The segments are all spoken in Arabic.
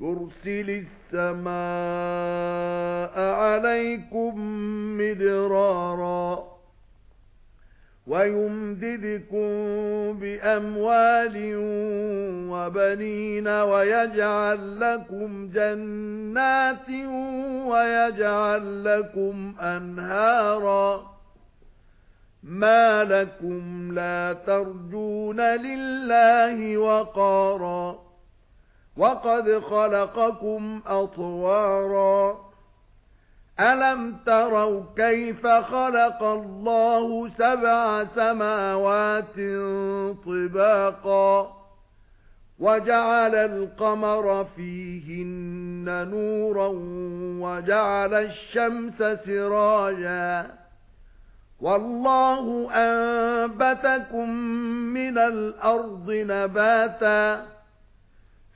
يُرْسِلِ السَّمَاءَ عَلَيْكُمْ مِدْرَارًا وَيُمْدِدْكُمْ بِأَمْوَالٍ وَبَنِينَ وَيَجْعَل لَّكُمْ جَنَّاتٍ وَيَجْعَل لَّكُمْ أَنْهَارًا مَا لَكُمْ لَا تَرْجُونَ لِلَّهِ وَقَارًا وَقَدْ خَلَقَكُمْ أَطْوَارًا. أَلَمْ تَرَوْا كَيْفَ خَلَقَ اللَّهُ سَبْعَ سَمَاوَاتٍ طِبَاقًا؟ وَجَعَلَ الْقَمَرَ فِيهِنَّ نُورًا وَجَعَلَ الشَّمْسَ سِرَاجًا. وَاللَّهُ أَنبَتَكُم مِّنَ الْأَرْضِ نَبَاتًا.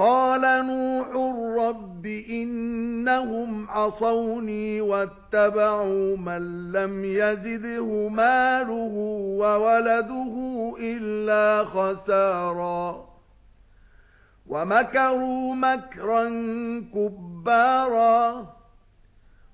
قَالَ نُوحٌ رَبِّ إِنَّهُمْ عَصَوْنِي وَاتَّبَعُوا مَن لَّمْ يَزِدْهُ مَالُهُ وَوَلَدُهُ إِلَّا خَسَارًا. وَمَكَرُوا مَكْرًا كُبَّارًا.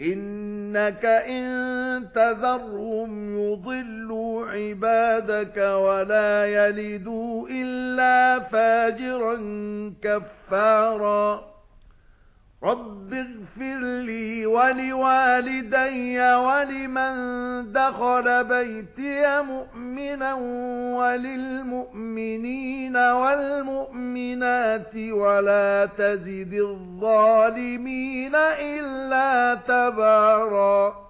إِنَّكَ إِن تَذَرْهُمْ يُضِلُّوا عِبَادَكَ وَلَا يَلِدُوا إِلَّا فَاجِرًا كَفَّارًا رَبِّ اغْفِرْ لِي وَلِوَالِدَيَّ وَلِمَن دَخَلَ بَيْتِيَ مُؤْمِنًا وَلِلْمُؤْمِنِينَ وَالْمُؤْمِنَاتِ وَلَا تَزِدِ الظَّالِمِينَ إِلَّا تَبَارًا